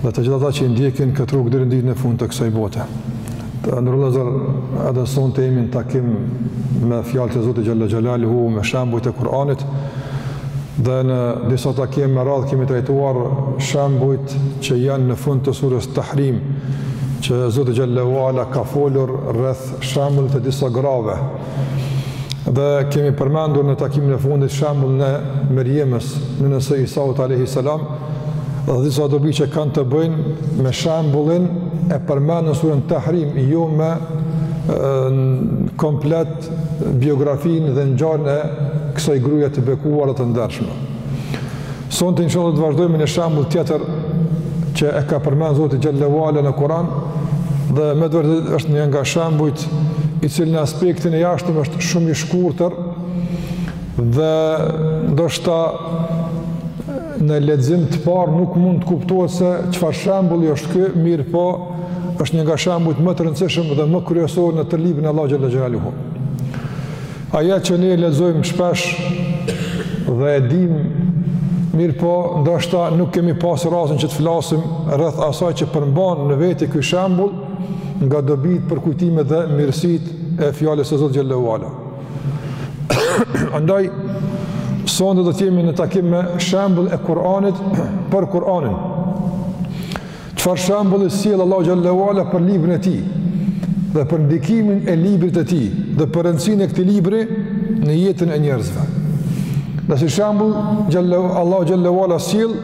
dhe të gjithë ata që i ndjekin këtë rrugë deri në ditën e fundit të kësaj bote. Të nderuar vëllezër, edhe sonte jemi në takim me fjalët e Zotit xhel-le xhelaluhu me shembujt e Kur'anit dhe në disa takime me radhë kemi trajtuar shembujt që janë në fund të sures Tahrim që Zoti xhel-le ue ala ka folur rreth shembullit të disa grave dhe kemi përmendur në takimin e fundit shembullin e Merjemes, nënës së Isaut a.s. Dhe disa dobi që kanë të bëjnë me shembullin e përmendur në suren Tahrim, jo me komplet biografinë dhe ngjarjen e kësaj gruaje të bekuar dhe të ndershme. Sonte inshallah do të vazhdojmë një shembull tjetër që e ka përmend Zoti xhel-le ue ala në Kur'an dhe me të vërtetë është një nga shembujt i cili në aspektin e jashtëm është shumë i shkurtër Dhe ndoshta në lexim të parë nuk mund të kuptohet se çfarë shembulli është ky, mirëpo është një nga shembujt më të rëndësishëm dhe më kryesorë në tërë librin e Allahut xhel-le xhelaluhu. Ajet që ne lexojmë shpesh dhe e dimë, mirëpo ndoshta nuk kemi pas rastin që të flasim rreth asaj që përmban në vete ky shembull nga dobitë, përkujtimet dhe mirësitë e fjalës së Zotit xhel-le ue ala. Andaj, sonte do të jemi në takim me shembullin e Kur'anit për Kur'anin. Çfarë shembulli sjell Allahu xhel-le ue ala për librin e tij dhe për ndikimin e librit të tij dhe për rëndësinë e këtij libri në jetën e njerëzve. Dhe si shembull, Allahu xhel-le ue ala sjell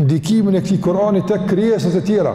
ndikimin e këtij Kur'ani tek krijesat e tjera,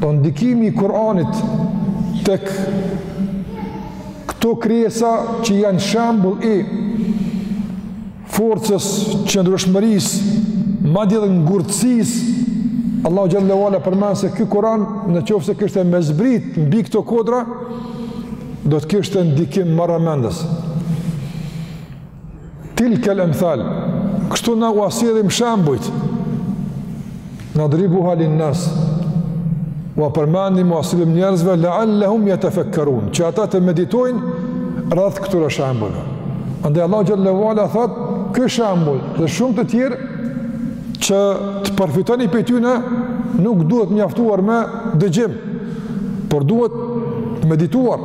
Do ndikimi i Kur'anit tek këto krijesa që janë shembull i forcës, qëndrueshmërisë, madje edhe ngurtësisë. Allahu xhel-le ue ala përmend se ky Kur'an në qoftë se kishte me zbrit mbi këto kodra, do të kishte ndikim marramendës. Tilkel emthal, kështu na ua sjellim shembujt, nadribuha linnas, ua përmendim, ua sjellim njerëzve, leal-lehum jetefekkerun, që ata të meditojnë rreth këtyre shembujve. Andaj Allahu xhel-le ue ala thotë, ky shembull dhe shumë të tjerë, që të përfitoni prej tyne, nuk duhet mjaftuar me dëgjim, por duhet medituar,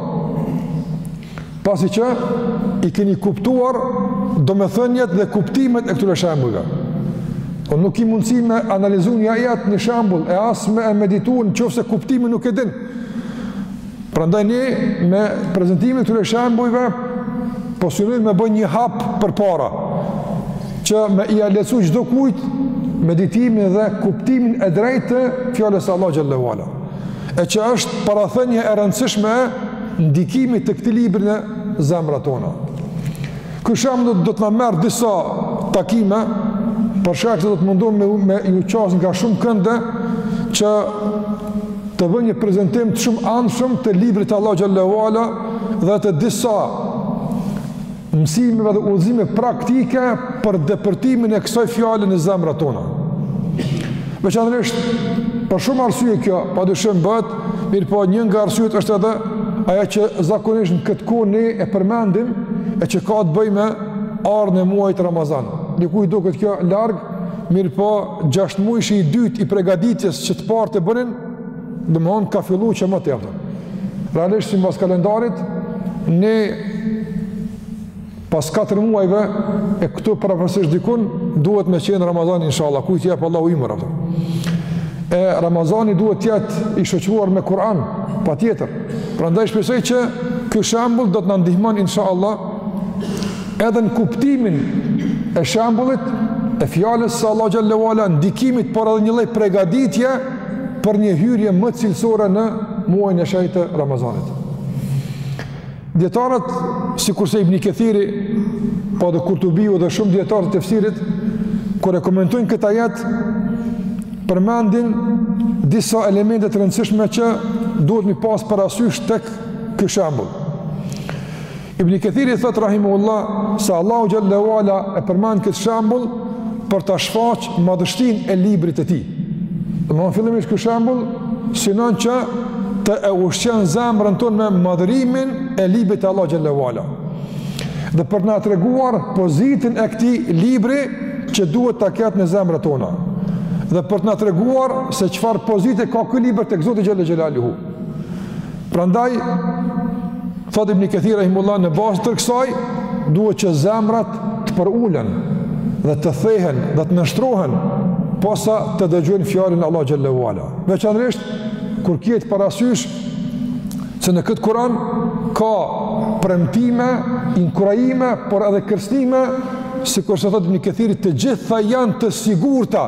Pasi që i keni kuptuar domethëniet dhe kuptimet e këtyre shembujve. Po nuk ki mundësi me analizu një ajet një shembull e as me e meditu në qoftë se kuptimin nuk e din. Prandaj ne me prezentimin e këtyre shembujve, po synojmë me bë një hap përpara, që me ia lehtësu çdokujt meditimin dhe kuptimin e drejtë të fjalës së Allahut xhele ve ala. e që është parathënie e rëndësishme e ndikimit të këtij libri në zemrat tona. Ky shembull do të na merr disa takime, për shkak se do të mundohem me, me iu qas nga shumë kënde që të bëj një prezantim të shumanshëm të librit të Allahut xhele ve ala dhe të disa mësimeve dhe udhëzime praktike për depërtimin e kësaj fjale në zemrat tona. Veçanërisht, për shumë arsye kjo, pa dyshim bëhet, mirëpo një nga arsyet është edhe ajo që zakonisht në këtë kohë ne e përmendim e që ka të bëjë me ardhjen e muajit Ramazan. Dikujt i duket kjo larg, mirëpo gjashtëmujshi i dytë i pregaditjes që të parët e bënin, Domethënë ka fillu që moti, a kupton. Realisht simbas kalendarit, ne pas 4 muajve e këtu përafërsisht dikun, duhet me qenë Ramazani, inshallah, kujt i jep Allahu ymër, apo. E Ramazani duhet të jetë i shoqëruar me Kur'an, patjetër. Prandaj shpresoj që ky shembull do të na ndihmon, inshallah, edhe në kuptimin e shembullit, e fjalës së Allahut xhele ve ala, ndikimit, por edhe një lloj pregaditje, për një hyrje më cilësore në muajin e shenjtë të Ramazanit. Dijetarët, sikurse Ibni Kethiri, po dhe Kurtubiu dhe shumë dijetarë të tefsirit, kur e komentojnë këtë ajet, përmendin disa elemente të rëndësishme që duhet me i pas parasysh tek ky shembull. Ibni Kethiri thotë rahimehullah se Allahu xhele ve ala e përmend këtë shembull për ta shfaq madhështinë e librit të tij. Domethënë fillimisht ky shembull synon që të e ushqen zemrën tonë me madhërimin e librit të Allahut xhele ve ala. Dhe për të na treguar pozitën e këtij libri që duhet ta ketë në zemrat tona. Dhe për të na treguar se çfarë pozite ka ky libër tek Zoti xhele xhelaluhu. Prandaj, thotë Ibni Kethiri rahimehullah, në bazë të kësaj, duhet që zemrat të përulen, dhe të thehen, dhe të nënshtrohen, posa të dëgjojnë fjalën e Allahut xhele ve ala. Veçanërisht, kur kihet parasysh, se në këtë Kur'an, ka premtime, inkurajime, por edhe kërcënime, sikurse thotë Ibni Kethiri, të gjitha janë të sigurta,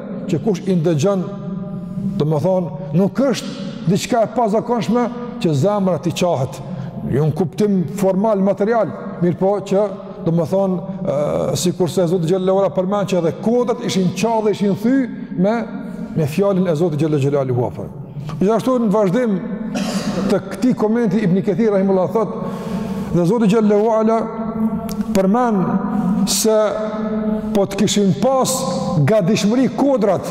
që kush i ndëgjon, domethënë, nuk është diçka e pazakonshme që zemra t'i çahet. Jo në kuptim formal material, mirëpo që domethënë sikurse Zoti xhallahu ala përmend që edhe kodrat ishin ça dhe ishin thy me me fjalën e Zotit xhele xhelaluhu. Gjithashtu në vazhdim të këtij komenti Ibni Kethir rahimehullah thotë, dhe Zoti xhallahu ala përmend se po të kishin pas gatishmëri kodrat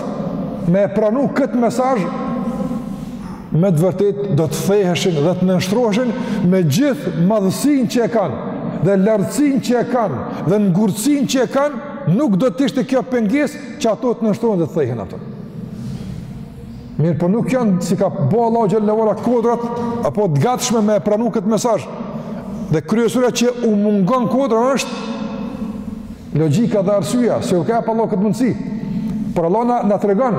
me e pranu këtë mesazh, me të vërtetë do të theheshin dhe të nënshtroheshin me gjithë madhësinë që e kanë, dhe lartësinë që e kanë, dhe ngurtësinë që e kanë, nuk do të ishte kjo pengesë që ato të nënshtrohen dhe të thehen ato. Mirëpo nuk janë s'i ka bo Allahu xhallahu ala kodrat, apo të gatshme me pranu këtë mesazh. Dhe kryesorja që u mungon kodrave është logjika dhe arsyja, s'u ka jep Allahu këtë mundësi. Por Allahu na, na tregon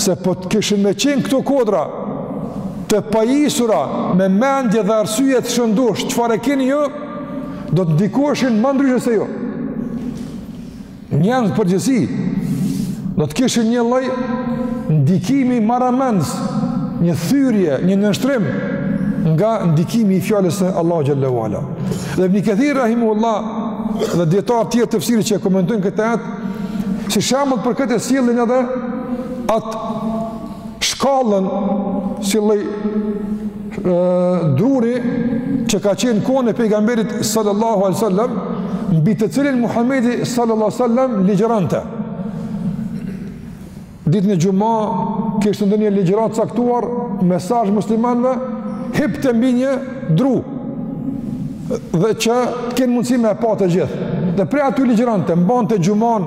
se po të kishin me qenë këto kodra të pajisura me mendje dhe arsye të shëndoshë, çfarë e keni ju, do të ndikoheshin ma ndryshe se ju. Njerëz në përgjithësi do të kishin një lloj ndikimi marramendës, një thyrje, një nënshtrim nga ndikimi i fjalës së Allahu xhallahu ala. Dhe Ibni Kethir rahimehullah dhe dijetarë të tjerë të tefsirit që e komentojnë këtë ajet si shembull për këtë e sjellin edhe atë shkallën si lloj druri që ka qenë kohën e pejgamberit sallallahu alaihi wasallam mbi të cilin Muhamedi sallallahu alaihi wasallam ligjëronte ditën e xuma kishte ndonjë ligjëratë të caktuar mesazh muslimanëve hipte mbi një dru dhe që të kenë mundësi me e pa të gjithë. Dhe prej aty ligjëronte mbante xhuman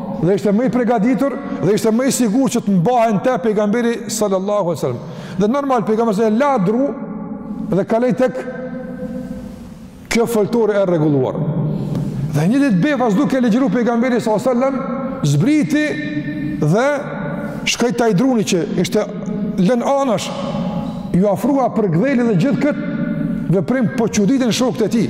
dhe ishte më i pregaditur dhe ishte më i sigur që të mbahej te pejgamberi sallallahu alaihi wasallam. Dhe normal pejgamberi e la drurin dhe kaloi tek kjo foltore e rregulluar. Dhe një ditë befas duke ligjëru pejgamberi sallallahu alaihi wasallam zbriti dhe shkoi te ai druni që ishte lënë anash iu afrua përkëdheli dhe gjithë këtë veprim po çuditen shokët e tij.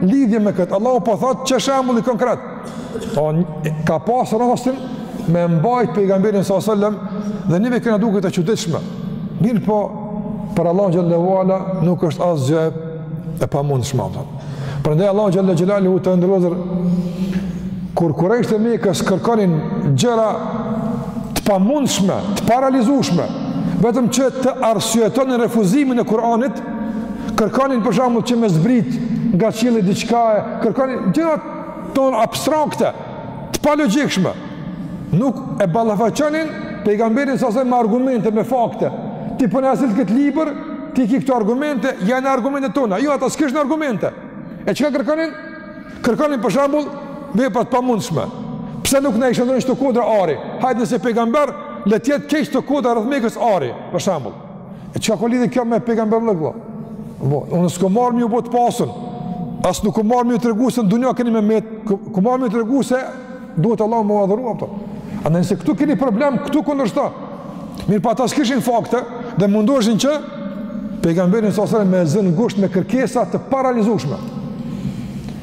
Lidhje me këtë, Allahu po thotë qe shembulli konkret. Po ka pasur rastin me mbajt pejgamberin sallallahu alaihi wasallam dhe neve kanë na u dukë të çuditshme. Mirëpo, për Allahun xhallahu ala nuk është asgjë e pamundshme. Prandaj Allahu xhele xhelaluhu të dërguarit, kur kurejshët e Mekës kërkonin gjëra të pamundshme, të parealizueshme, vetëm që të arsyetonin refuzimin e Kur'anit, Kërkonin për shembull që me zbrit nga qielli diçka, kërkonin gjëra ton abstrakte, të palogjikshme. Nuk e ballafaqonin pejgamberin sa me argumente, me fakte. Ti po na sill këtë libër, ti ki këto argumente, janë argumentet tona. Jo, ata s'kishin argumente. E çka kërkonin? Kërkonin për shembull vepra të pamundshme. Pse nuk na i shndërron këto kodra ari? Hajde nëse je pejgamber, le të jetë krejt këto kodra rreth Mekës ari, për shembull. E çka ka lidhje kjo me pejgamberllëk vëlla? Po, unë s'kam ardh me ju bo të pasun. As nuk kam ardh me ju tregu se në dunja keni me met, kam ardh me ju tregu se duhet Allahu me u adhuru ato. Andaj nëse këtu keni problem, këtu kundërshto. Mirëpo ata s'kishin fakte dhe mundoheshin që pejgamberin sa sërën me zënë ngusht me kërkesa të parealizushme.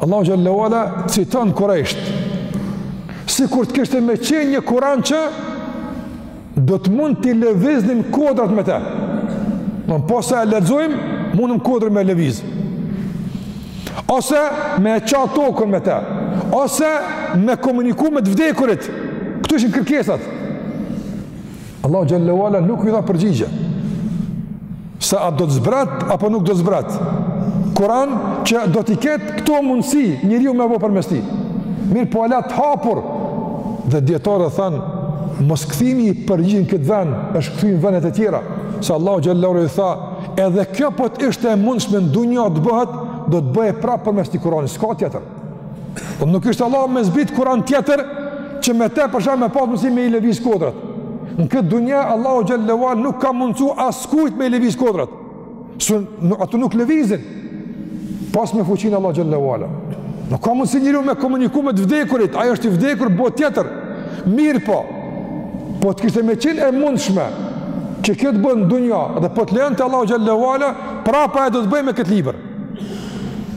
Allahu xhelle ve ala citon Kurejshët. Sikur të kishte me qenë një Kur'an që do të mund t'i lëviznim kodrat me të. Ne posa e lexojmë, munëm kodrën me lëviz. Ose me e ça tokën me të. Ose me komuniku me të vdekurit. Këto ishin kërkesat. Allahu xhelle ve ala nuk i dha përgjigje. Se a do të zbret apo nuk do të zbrat? Kur'an që do t'i ketë këto mundësi njeriu me bo përmes tij. Mirëpo e la të hapur. Dhe dijetarët thanë moskthimi i përgjigjes në këtë vend, është kthy në vendet e tjera. Se Allahu xhelle ve ala ju tha, edhe kjo po të ishte e mundshme në dunja të bëhet, do të bëhej prapë përmes këtij Kur'anit, s'ka tjetër. Po nuk kishte Allahu me zbrit Kur'an tjetër që me te për shembull me pas mundsi me i lëviz kodrat. Në këtë dunja Allahu xhelle ve ala nuk ka mundsu askujt me i lëviz kodrat. Se nuk, ato nuk lëvizin, pos me fuqinë e Allahut xhelle ve ala. Nuk ka mundësi njeriu me komuniku me të vdekurit. Ai është i vdekur, botë tjetër. Mirëpo po të kishte me qenë e mundshme që kjo të bëhet në dunja dhe po ta lejonte Allahu xhelle ve ala prapë do të bëhej me këtë libër.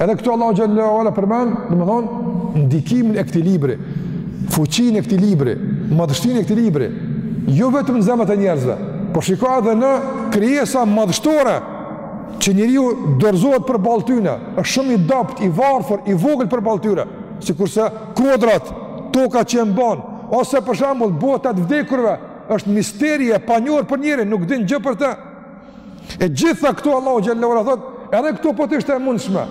Edhe këtu Allahu xhelle ve ala përmend, domethënë ndikimin e këtij libri, fuqinë e këtij libri, madhështinë e këtij libri, jo vetëm në zemrat e njerëzve, por shiko edhe në krijesa madhështore që njeriu dorëzohet përballë tyne, është shumë i dobt, i varfër, i vogël përballë tyre, sikurse kodrat, toka që e mban, ose për shembull bota e të vdekurve, është misteri e panjohur për njerin, nuk din gjë për të. E gjitha këto Allahu xhelle ve ala thotë, edhe këto po të ishte e mundshme.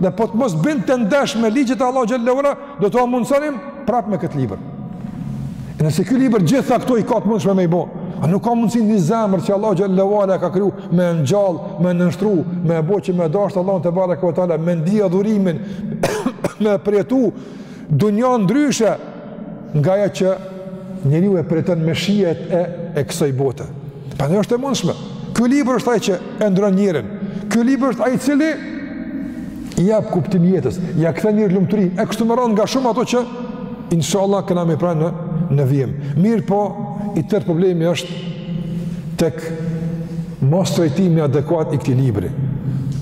Dhe po të mos binte ndesh me ligjet e Allahut xhelle ve ala, do t'ua mundësonim prap me këtë libër. E nëse ky libër gjitha këto i ka të mundshme me i bë, a nuk ka mundsi një zemër që Allahu xhelle ve ala e ka kriju me e ngjall, me nënshtru, me e bë që me dasht Allahun tebareke ve teala, me ndi adhurimin, me përjetu Dunja ndryshe nga ajo që njeriu e pret me shijet e kësaj bote. Prandaj është e mundshme. Ky libër është ai që e ndron njerin. Ky libër është ai i cili i jap kuptim jetës, ia kthen në lumturi. E kështu me rend nga shumë ato që inshallah kena me pa në në vijim. Mirëpo, i tërë problemi është tek Mostrajtimi adekuat i këtij libri.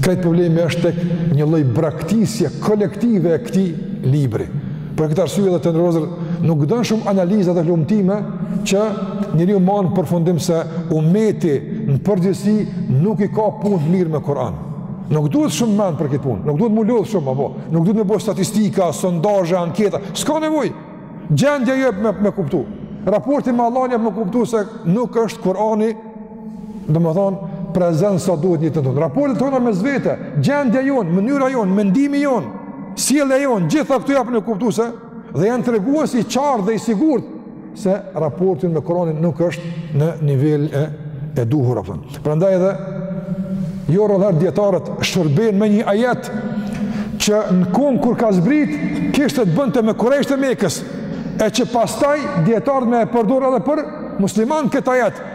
Krejt problemi është tek një lloj braktisje kolektive e këtij libri. Për këtë arsye edhe të nderuar nuk don shumë analiza dhe hulumtime që njeriu me ardh në përfundim se umeti në përgjithësi nuk i ka punët mirë me Kur'an. Nuk duhet shumë mend për këtë punë, nuk duhet me u lodh shumë apo, nuk duhet me bo statistika, sondazhe, anketa, s'ka nevojë. Gjendja jep me kuptu. Raporti me Allahun jep me kuptu se nuk është Kur'ani domethënë, prezent sa duhet në jetën tonë. Raportet tona mes vete, gjendja jonë, mënyra jonë, mendimi jonë, sjellja jonë, gjitha këto japin me kuptu se, dhe janë tregues i qartë dhe i sigurt, se raporti me Koranin nuk është në nivel e, e duhur, apëton. Prandaj edhe, jo rrallëherë dijetarët, shërbehen me një ajet, që në kohën kur ka zbrit, kishte të bënte me kurejshët e Mekës, e që pastaj dijetarët me e përdorë edhe për musliman këtë ajet,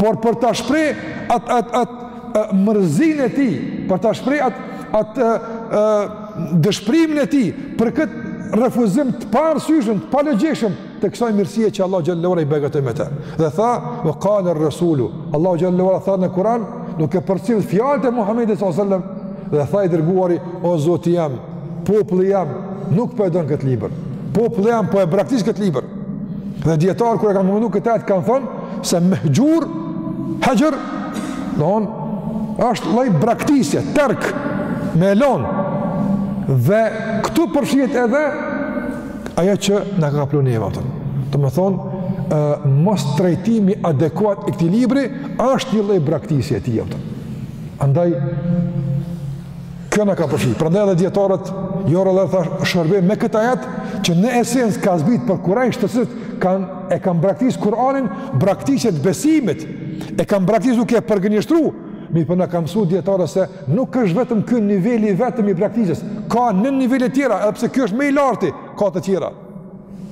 por për ta shpreh atë atë atë mërzinë e tij, për ta shpreh atë atë dëshprimin e tij për këtë refuzim të paarsyeshëm, të palogjikshëm të kësaj mirësie që Allah xhel-le ue ala i begatoi me të. Dhe tha, "Wa qala ar-rasulu", Allah xhel-le ue ala tha në Kur'an, duke përcjellë fjalët e Muhamedit sallallahu alaihi wasallam, dhe tha i dërguari, "O Zoti jem, Populli jem nuk po e don këtë libër. Populli jem po e braktis këtë libër. Dhe dijetarët kur e kanë komentu këtë ajet kanë thënë se mehxhur, hexhr, don, është lloj braktisje, terk me lon. Dhe këtu përfshihet edhe ajo që na ka kaplu neve. Domethonë ë mostrajtimi adekuat i këtij libri është një lloj braktisje e tij atë. Andaj Kjo na ka përfshi. Prandaj edhe dijetarët jo rrallë thash shërbehen me këtë ajet që në esencë ka zbrit për kurejshët të cilët kanë e kanë braktis Kur'anin, braktisje të besimit. E kanë braktis duke e përgënjeshtru, mirëpo na kanë mësu dijetarët se nuk është vetëm ky niveli i vetëm i braktisjes. Ka në nivele të tjera, edhe pse ky është më i larti, ka të tjera.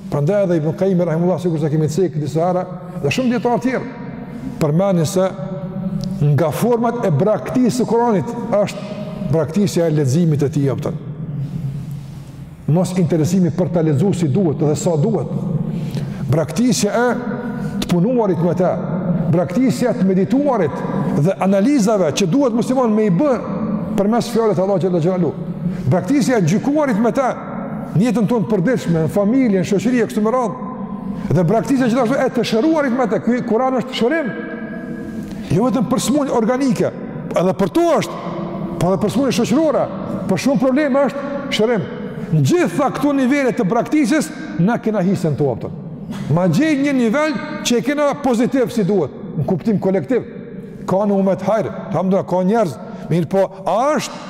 Prandaj edhe Ibn Qayyim rahimullahu sikurse kemi cek këtë disa herë dhe shumë dijetarë të tjerë përmendin se nga format e braktisjes së Kuranit është braktisja e leximit të tij apo mosinteresimi për ta lexuar si duhet dhe sa duhet. Braktisja e të punuarit me te, braktisja e të medituarit dhe analizave që duhet muslimani me i bë përmes fjalës Allahut xhel-le xhelaluhu. Braktisja e të gjykuarit me te, në jetën tonë të përditshme, në familje, në shoqëri e kështu me radhë. Dhe braktisja gjithashtu e të shëruarit me të, ky Kur'an është shërim. Jo vetëm për smunjë organike, edhe për to është, po edhe për smunjë shoqërore, për shumë probleme është shërim. Në të gjitha këto nivele të braktisjes na kena hisen tonë, a kupton. Ma gjej një nivel që e kena pozitiv si duhet, në kuptim kolektiv. Ka në umet hajr, elhamdulilah, ka njerëz, mirëpo, a është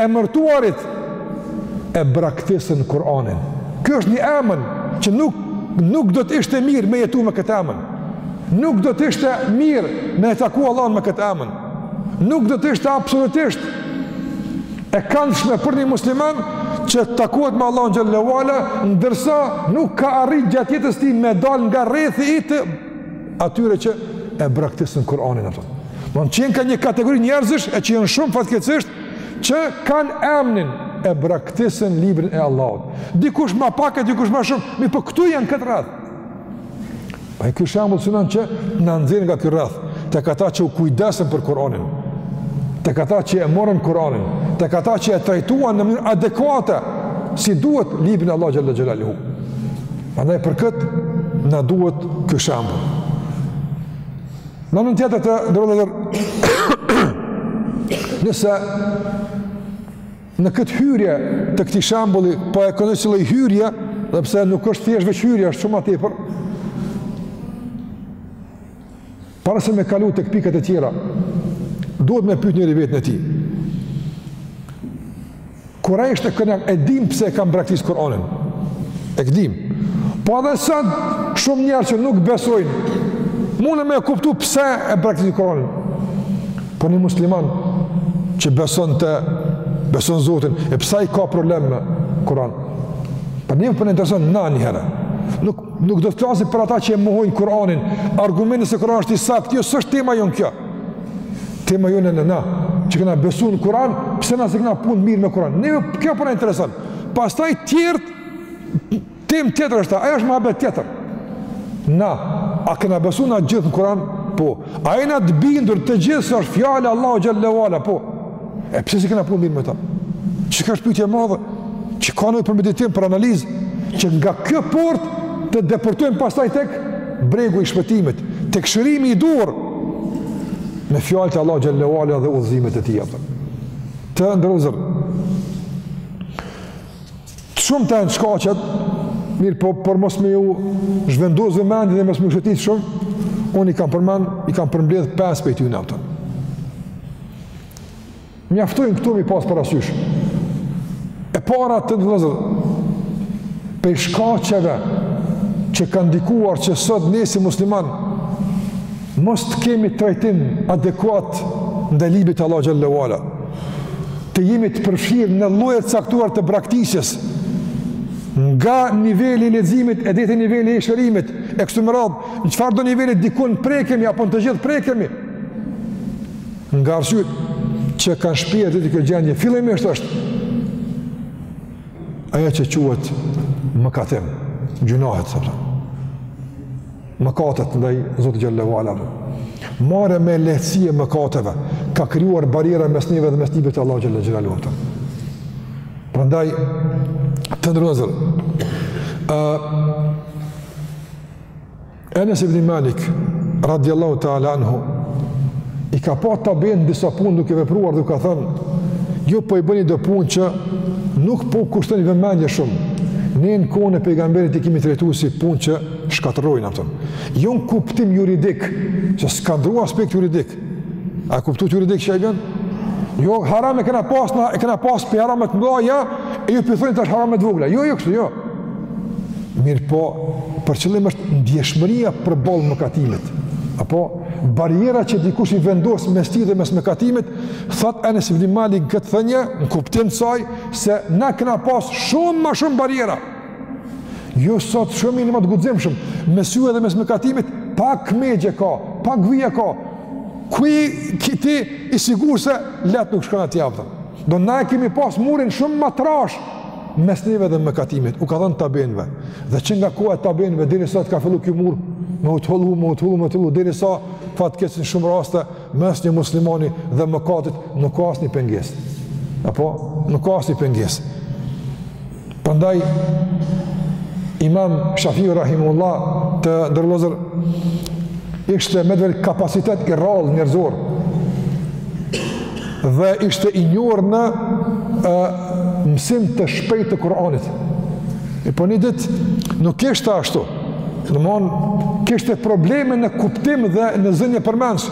emërtuarit e braktisën Kur'anin. Ky është një emën që nuk, nuk do të ishte mirë me jetu me këtë emën. Nuk do të ishte mirë me e taku Allahun me këtë emën. Nuk do të ishte absolutisht e kandshme për një musliman që takohet me Allahun xhele ue ala, ndërsa nuk ka arrit gjatë jetës tij me dal nga rrethi i të atyre që e braktisën Kur'anin ata. Domethënë ka një kategori njerëzish që janë shumë fatkeqësisht që kanë emnin e braktisën librin e Allahut. Dikush më pak e dikush më shumë, mirëpo këtu janë në këtë rreth. Pra ky shembull synon që të na nxjerrë nga ky rreth, tek ata që u kujdesën për Kur'anin, tek ata që e morën Kur'anin, tek ata që e trajtuan në mënyrë adekuate si duhet librin e Allahut xhele xhelaluhu. Andaj për këtë na duhet ky shembull. Në anën tjetër të nderuar vëllezër, nëse në këtë hyrje të këtij shembulli po e konsideroj si lloj hyrje, edhe pse nuk është thjesht veç hyrje, është shumë ma tepër. Para se me kalu tek pikat e tjera, duhet me pyt njeri veten e tij. Kura e shte kënëm, e dim pse e kanë braktis Kur'anin. E dim. Po edhe sot, shumë njerëz që nuk besojnë, munesh me e kuptu pse e braktis Kur'anin. Po një musliman që beson të, beson Zotin, e pse ai ka problem me Kur'an. Po një për po na intereson, na një herë. Nuk Nuk do të flasim për ata që e mohojnë Kur'anin, argumentin se Kur'ani është i saktë, jo s'është tema jonë kjo. Tema jonë jena na, që kena besu në Kur'an, pse na s'i kena punë mirë me Kur'an? Ne kjo po na intereson. Pastaj të tjerë temë tjetër është, ajo është muhabet tjetër. Na, a kena besu na të gjithë në Kur'an? Po. A jena të bindur të gjithë se është fjala e Allahut xhele ue ala? Po. E pse s'i kena punët mirë me ta? Qe kjo është pytje e madhe, që ka nevojë për meditim, për analizë, që nga kjo portë të depërtojmë pastaj tek bregu i shpëtimit, tek shërimi i duhur, me fjalët e Allahut xhele ue ala dhe udhëzimet e tij, a kupton. Të nderuar vëllezër, Të shumta janë shkaqet, mirëpo për mos me ju zhvendosë edhe mendjen dhe mos me ju shëtit shumë, unë i kam përmend, i kam përmbledh 5 prej tyne, a po. Mjaftojnë këtu m'i pas parasysh. E para të ndruzër, prej shkaqeve që kanë ndikuar që sot ne si muslimanë, mos të kemi trajtim adekuat ndaj librit të Allahut xhelle ue ala. të jemi të përfshirë në lloje të caktuar të braktisjes nga niveli i leximit, e deri te niveli i shërimit e kështu me radhë në çfarëdo niveli dikun prekemi apo në të gjithë prekemi nga arsyet që kanë shpie deri te kjo gjendje fillimisht është ajo që quhet mëkatim, gjynahet së përta mëkatet ndaj Zotit xhelle ue ala. Marrja me lehtësi e mëkateve ka krijuar barriera mes neve dhe mes librit të Allahut xhelle xhelaluhu. Prandaj të ndruzër. Ë uh, Enes ibn Malik radiallahu ta'ala anhu i ka pa tabiinët disa punë duke vepruar dhe u ka thënë ju po i bëni do punë që nuk po u kushtoni vëmendje shumë ne në kohën e pejgamberit i kemi trajtu si punë që shkatërrojnë a po. Jo në kuptim juridik, që s'ka ndrru aspekti juridik. A kuptohet juridik qysh i bjen? Jo, haram e kena pas, na e kena pas prej harameve të mdhaja, e ju po i thoni tash harame të vogla. Jo, jo, kështu, jo. Mirëpo, për qëllim është ndjeshmëria përballë mëkatimit. Apo, barriera që dikush i vendosë mes tij dhe mes mëkatimit, thotë Enes ibn Malik këtë thënie, në kuptim të saj, se na kena pas shumë ma shumë barriera. Ju sot shumë jeni më të guximshëm, mes juve edhe mes mëkatimit, pak megje ka, pak vija ka. Ku je ti i sigurt se lehtë nuk shkon atje apo. Domethënë na e kemi pas murin shumë më të trashë mes neve dhe mëkatimit. U ka thënë tabiinëve. Dhe që nga koha e tabiinëve deri sot ka filluar ky mur me u tëhollu, me u tëhollu, me u tëhollu derisa fatkeqësisht në shumë raste mes një muslimani dhe mëkatit nuk ka asnjë pengesë. Apo nuk ka asnjë pengesë. Prandaj Imam Shafiu rahimehullah, të nderuar vllezër, ishte me të vërtetë kapacitet i rrallë njerëzor dhe ishte i njohur në e, mësim të shpejtë të Kur'anit. E po një ditë nuk ishte ashtu. Domethënë kishte probleme në kuptim dhe në zënie përmendsh.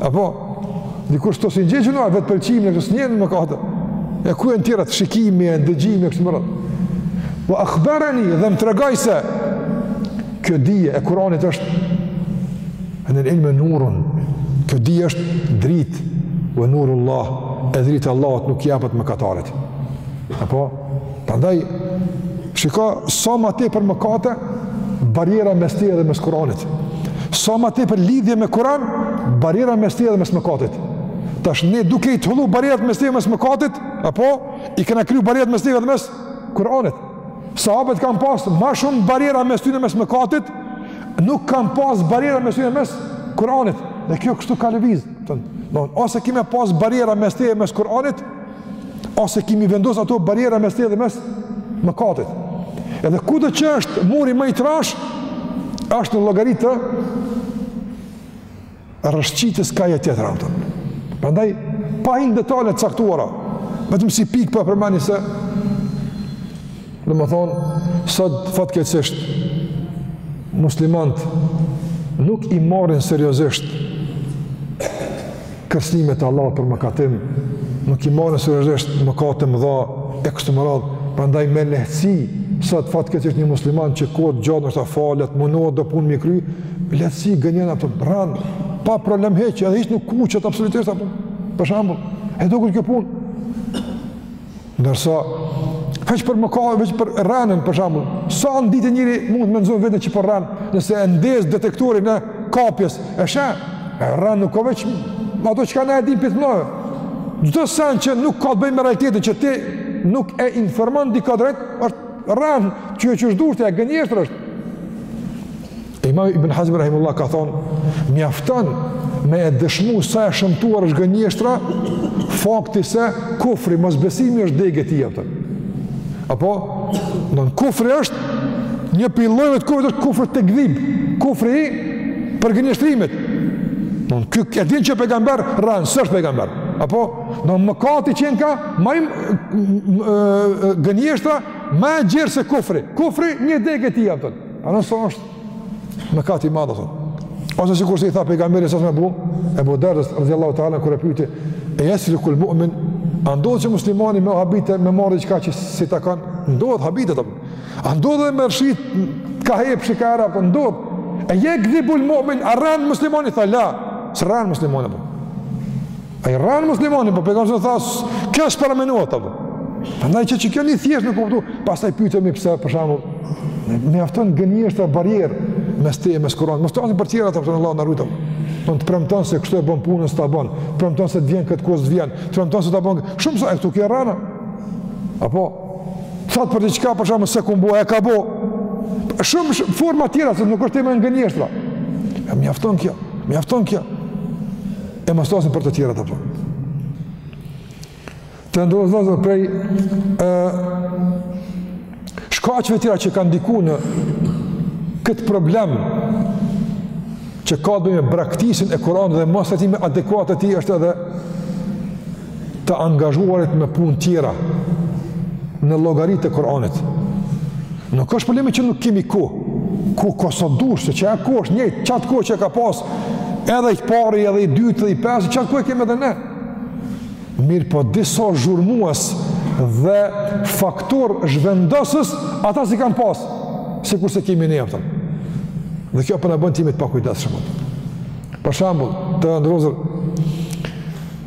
Apo, dikush këto s'i njeh gjynah, vetëpëlqimin e këto s'i njeh mëkate. E ku janë tjerat, shikimi e ndëgjimi, e kështu me radhë. Ue akhbereni dhe më tregoi se, kjo dije e Kuranit është, bi ennel ilme nurun, kjo dije është dritë, ue nurullah, e drita e Allahut nuk jepet mëkatarit. Apo, Prandaj shiko sa ma tepër mëkate barriera mes teje dhe mes Kur'anit. Sa ma tepër lidhje me Kur'an, barriera mes teje dhe mes mëkatit. Tash ne duke i hollu barrierat mes teje dhe mes mëkatit, apo i kena kriju barrierat mes teje dhe mes Kur'anit. Sahabët kanë pas ma shumë barriera mes tyre mes mëkatit, nuk kanë pas barriera mes tyre mes Kur'anit. Dhe kjo kështu ka lëviz. Domethënë, ose ki me pas barriera mes teje dhe mes Kur'anit, ose ki me i vendos ato barriera mes teje dhe mes mëkatit. Edhe kudo që është muri ma i trash, është në llogari të rrëshqitësh kah tjetra ato. Prandaj, pa hy në detale të caktuara, vetëm si pikë po e përmendi se, domethonë, sot fatkeqësisht, muslimant nuk i marrin seriozisht kërcënimet e Allahut për mëkatin, nuk i marrin seriozisht mëkatet e mëdha e kështu me radhë, prandaj me lehtësi sot fatkeqësisht një musliman që kohë gjatë ndoshta falet, mundohet do punë me i kry, me lehtësi gënjen apo rren, pa problem hiç, edhe hiç nuk kuqet absolutisht apo. Për shembull, e dukur kjo punë. Ndërsa, veç për mëkat, veç për rrenën, për shembull, sa në ditë njeri mund ta nxon veten që po rren, nëse e ndezë detektorin në kapjes, e shë, e rënë nuk o veç, ma do që ka ne e din për të mëve. Çdo sen që nuk ka të bëjmë me realitetin që ti nuk e informon dikë drejt, është rrenë, që e që është dushtë, e gënjeshtër është. Imam Ibn Hazmi rahimehullah ka thonë, mjafton me e dëshmu sa e shëmtuar është gënjeshtra, fakti se kufri, mosbesimi është degë e tij. Apo, domethonë kufri është, një prej llojeve të kufrit është kufri tekdhib, kufri i përgënjeshtrimit. Domethonë ky e din që pejgamber, rren, s'është pejgamber. Apo, domethonë mëkati qenka, ma im, gënjeshtra, ma e gjerë se kufri. Kufri, një degë e tij. A s'është mëkat i madhë, ose sikurse i tha pejgamberi sasë Ebu, Ebu Derdës, radijallahu te'ala, kur e pyti, e jesrikul mu'min, a ndodh që muslimani me habite, me marrë diçka që s'i takon, ndodh habite të përë, a ndodh edhe me rrëshqit, ka hepë që ka era, po ndodh, e jekdhibul mu'min, a rren muslimani, tha la, s'rren muslimani, po. A rren muslimani, po pejgamberi s'e tha se, kjo është paramenuar apo. Prandaj kjo ka një thjesht me kuptu, pastaj pyetemi pse për shembull mjafton gënjeshtra barrier mes teje mes Kur'anit. Mos të hyjmë për tjerat mjafton Allahu na ruajt. Po të premton se kështu e bën punën s'ta bën. Premton se të vjen në këtë kohë s'të vjen. Premton se s'ta bën. Shumë sa këtu ke rrana. Apo thot për diçka për shembull s'e kam bo e ka bo. Shumë shum, forma tjera se nuk është tema gënjeshtra. Mjafton kjo. Mjafton kjo. e mos flasim për të tjerat apo. Të nderuar vëllezër prej e, shkaqeve tjera që kanë ndiku në këtë problem që ka të bëjë me braktisjen e Kur'anit dhe mostrajtimin adekuat të tij është edhe të angazhuarit me punë tjera në llogari të Kur'anit. Nuk është problemi që nuk kemi kohë. Kohë ka sa dush, se që koha është njëjtë, qat kohë që e ka pas edhe i pari, edhe i dyti, edhe i pesti, qat kohë e kemi edhe ne. Mirëpo disa zhurmues dhe faktor zhvendosës ata s'i kanë pas, sikurse i kemi ne apo. Dhe kjo po na bën t'jemi t'pakujdesshëm. Për shembull, të nderuar vëllezër,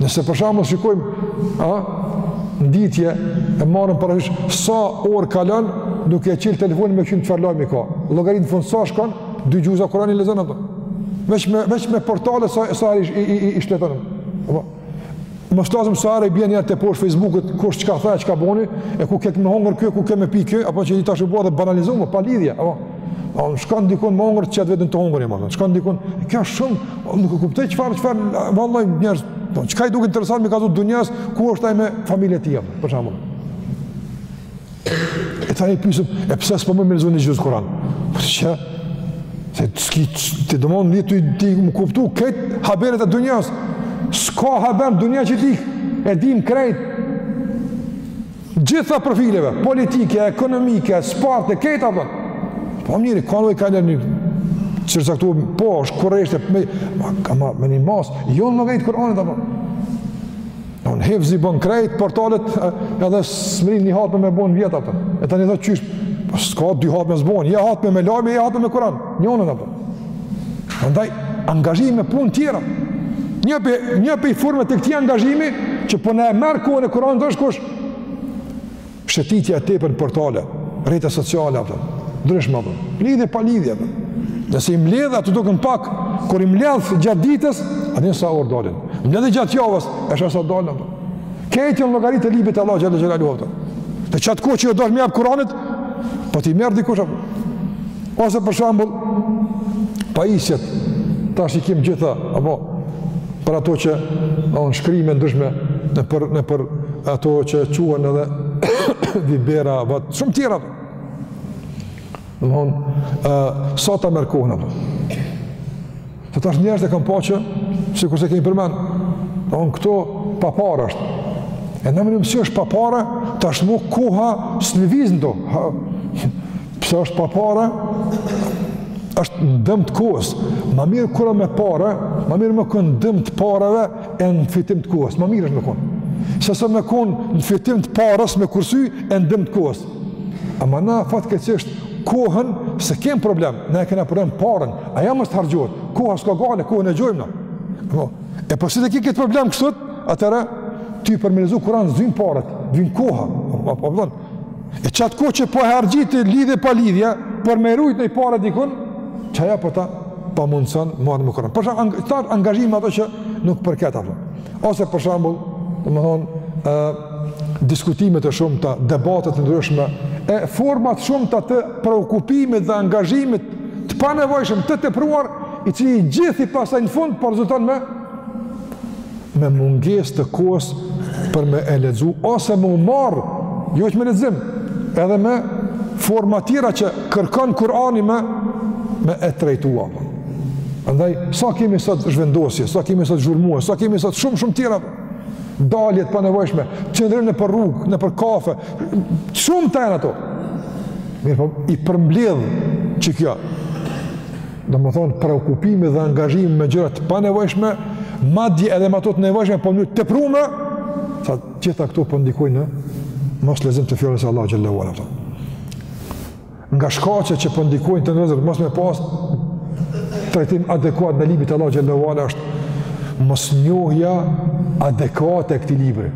Nëse për shembull shikojmë, a n'ditë e marrim parasysh sa orë kalon duke e çel telefonin me kqyr çfarë lajmi ka. Llogarit n'fund sa shkon, dy xhuza Kur'an i lexon apo. Veç me veç me portale sa sa i i i, i shfleton. Apo. Mos flasim sa herë i bien teposhtë Facebookut kush çka tha, çka boni, e ku ke me hongër kë, ku ke me pi kë, apo që tash u bë edhe banalizum pa lidhje, apo. Po më shkon diku me hongër qet vetëm të hongërin më. Shkon diku. Kjo është shumë, nuk e kuptoj çfarë çfarë vallahi njerëz. Po çka i duket interesant me kallzu dunjas ku është ai me familjen e tij për shembull. E tani pyesim, e pse s'po më mërzoni gjithë Kur'an? Po çka? Se të ski të dëmon një të ti me kuptu krejt haberet e dunjas. S'ka haber dunja që ti e din krejt. Gjitha profileve, politike, ekonomike, sporte, krejt apo. Po mirë, ka nevojë kanjëherë me kqyr sa këtu, po, është kureshtje, me, ma, ka ma, me një masë, jo në llogari të Kur'anit, apo. Po në hifz i bën krejt portalet edhe s'mrrin një hatme me bo n'vjet, apo. E tani edhe qysh, po s'ka dy hatme s'bon, ja hatme me lajme, ja hatme me Kur'an, njënën, apo. Andaj, angazhimi me punë tjera. Një prej, një prej formave të këtij angazhimi, që po na e merr kohën e Kur'anit është kush, shëtitja e tepërt në portale, rrjete sociale, apo, ndryshme, apo, lidhje pa lidhje, apo. Nëse i mbledh, ato duken pak, kur i mbledh gjatë ditës, a din sa orë dalin. Mbledhi gjatë javës, e sheh sa orë dalin, apo. Krejt janë llogari të librit Allahut xhelle xhelaluhu apo. Dhe qat kohë që ja do me jap Kur'anit, po t'i merr dikush apo. Ose për shembull, pajisjet, tash i kemi gjitha, apo, për ato që çon shkrime ndryshme, nëpër, nëpër ato që quhen edhe vibera, apo, shumë tjera. Domethonë, uh, sa ta merr kohën ato? Se tash njerëz e kam pa që, sikurse kemi përmend, thonë këto pa pare është. E në mënyrë si është pa pare, tashmë koha s'lëviz do. Ha, pse është pa pare, është në dëm të kohës. Ma mirë kur â me pare, ma mirë me kënë n'dëm të pareve e në fitim të kohës. Ma mirë është me kënë. Sesa me kënë në fitim të pares me kursy e në dëm të kohës. Ama na fatkeqësisht kohën s'e kemi problem, na e kena problem paren, ajo mos të harxhohet, koha s'ka gajle, kohën e gjojmë na. Po, e përse po të ki këtë problem kështu, atëherë, ty për me lexu Kuran s'vyn paret, vyn koha, a po vëllon, e qatë kohë që po e harxhit ti lidhje pa lidhje, për me rujt nëj pare dikun, që ajo po ta pamundëson me u marrë me Kuran. Për shembull, ang, angazhim me ato që nuk përket, a Ose për shembull, domethënë, ë diskutime të shumta, debate të ndryshme, e forma të shumta të preokupimit dhe angazhimit të panevojshëm të tepruar, i cili gjithë i pastaj në fund po rezulton me me mungesë të kohës për me e lexu ose me u marrë, jo veç me lexim, edhe me forma tjera që kërkon Kur'ani me me e trajtuar. Andaj, sa kemi sot zhvendosje, sa kemi sot zhurmue, sa kemi sot shumë, shumë tjera, dalje të panevojshme, qëndrim nëpër rrugë, nëpër kafe, shumë të ato. Mirëpo, i përmbledh që kjo, domethonë, preokupimi dhe angazhimi me gjëra të panevojshme, madje edhe me ato të nevojshme, po në mënyrë të teprume, se t'gjitha këto po ndikojnë në moslexim të fjalës së Allahut xhele ve ala. nga shkaqe që po ndikojnë te njerëzit, mos me pas trajtim adekuat ndaj librit të Allahut xhele ve ala është mosnjohja adekuate e këtij libri.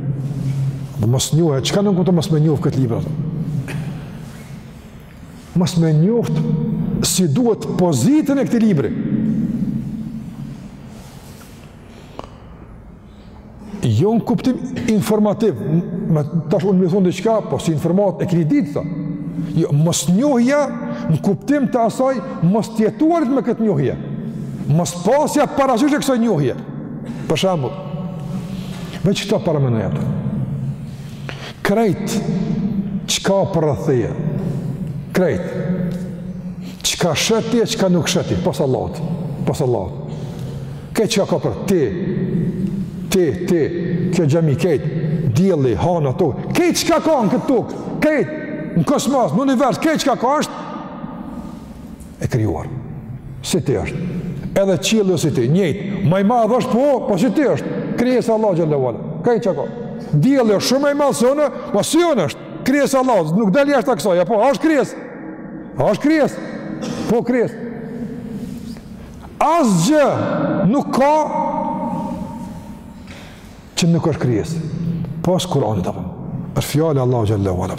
Mosnjohja, çka nënkupton mos me njoftë këtë libër? Mos me njoftë si duhet pozitën e këtij libri. Jo në kuptim informativ, me tash unë me ju thonë diçka, po si informatë e keni ditë këta. Jo, mosnjohja në kuptim të asaj mos të jetuarit me këtë njohje. Mospasja parasysh e kësaj njohje. Për shembull, veç këta paramendojeni. Krejt çka përreth je. Krejt. Çka shihet e çka nuk shihet, pos Allahut. Pos Allahut. Kejt çka ka për ti, ti, ti, kjo xhami kejt, dielli, hana, toka, kejt çka ka në këtë tokë, kejt, në kosmos, në univers, kejt çka ka është, e krijuar, si ti është, edhe qielli o si ti, njejt, ma i madh është po, po si ti është, kryesë Allah Gjellewala, kejt qka ka, djeli është shumë e madhë së unë, po si unë është, krijesë e Allahut, nuk del jashta kësaj, apo, është krijesë, është krijesë, po krijesë, Asgjë nuk ka që nuk është krijesë. Pos Kur'anit apo. Është fjalë e Allahut xhelle ve ala.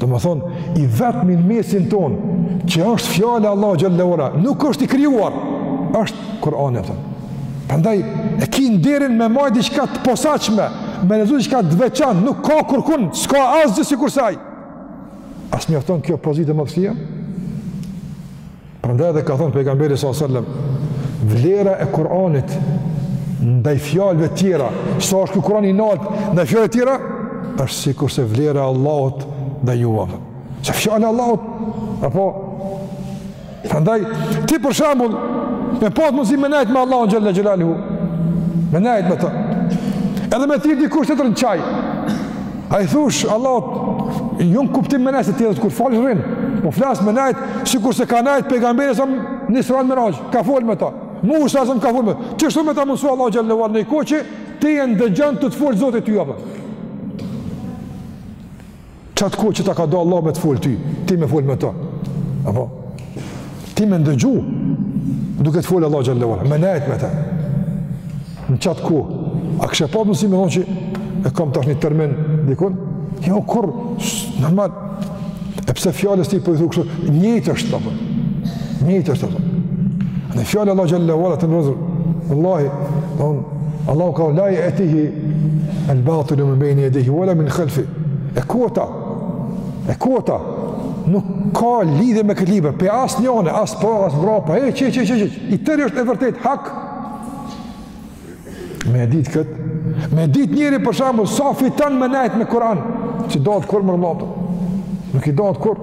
Domethonë i vetmi në mesin tonë që është fjalë e Allahut xhelle ve ala, nuk është i krijuar, është Kur'ani apo. Prandaj e ki nderin me maj diçka të posaçme, me lezu diçka të veçantë, nuk ka kurkun, s'ka asgjë sikurse ai. A s'mjafton kjo pozitë e madhësia Prandaj edhe ka thënë pejgamberi sallallahu alajhi wasallam, vlera e Kur'anit ndaj fjalëve të tjera, sa është ky Kur'an i nalt ndaj fjalëve të tjera, është sikurse vlera e Allahut ndaj juve. Se fjala e Allahut apo prandaj ti për shembull me pas mundësi me nejtë me Allahun xhelle xhelaluhu. Me nejtë me të. Edhe me thirr dikush tjetër në çaj. A i thush Allahut, jo në kuptim me nejtë se ti kur falesh rrin, po flas me nejtë, sikurse ka nejtë pejgamberi alejhi selam në Isra e Miraxh, ka folë me ta, Musa alejhi selam ka folë me ta, qishtu me ta mundësu Allahu xhelle ve ala, një kohë që ti e ndëgjon tu të folë Zoti ty, apo. Qat kohë që ta ka dhanë Allahu me të folë ty, ti me folë me ta, apo. Ti me ndëgju, duke të folë Allahu xhelle ve ala, me nejt me te. Në qat kohë, a kishe pas mundësi me thonë që e kam tash një termin, dikun? Jo, jo, kurrë, normal, e pse fjalës tij po i thu kështu, njëjtë është, apo, njëjtë është, apo. Në fjalë Allahu xhelle ve ala të nërëzër, wallahi, thotë Allahu, la je'tihi, el-batilu min bejni jedejhi, wala min khalfihi, e kota? E kota, nuk ka lidhje me këtë libër, pi asnjë ane, as para, as mbrapa, e, që, që, që, që, i tëri është e vërtetë, hak, me e ditë këtë, me e ditë njeri për shembull, sa fiton me nejtë me Kur'an, s'i dahet kurrë, mor vlla, nuk i dahet kurrë,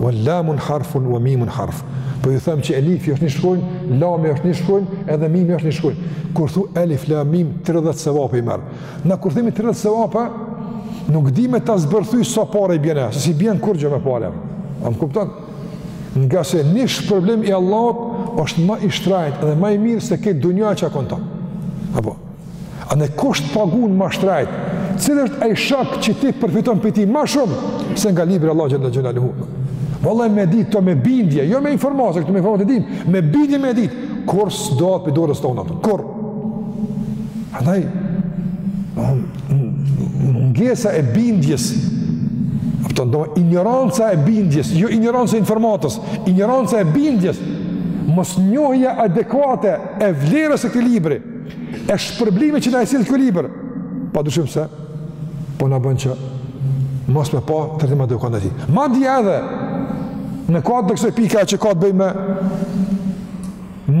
Wa lamun harfun wa mimun harf. Po ju them që elifi është një shkronjë, lami është një shkronjë, edhe mimi është një shkronjë. Kur thu elif lam mim 30 sevape i merr. Na kur themi 30 sevape, nuk di me ta zbërthy sa sa pare i bjen, se s'i bjen kurgjo me pare. A më kupton? Ngase një shpërblim i Allahut është ma i shtrenjtë edhe ma i mirë se kejt dunjaja çka ka në ta. Apo. Andaj kush të pagun ma shtrejt? Cil është ai shok që ti përfiton prej tij ma shumë se nga libri Allahut Xhelle Xhelaluhu? Vallahi me ditë këto me bindje, jo me informatë, këto me informatë e dim, me bindje me ditë, kurrë s'do ta prej dorës tonë atë, kurrë. Andaj, mungesa e bindjes, apo, injoranca e bindjes, jo injoranca e informatës, injoranca e bindjes, mos njohja adekuate e vlerës së këtij libri, E shpërblimit që na e sjell ky libër, padyshim se po na bën që mos me pas trajtim adekuat. Madje edhe në kuadër të kësaj pike që ka të bëjë me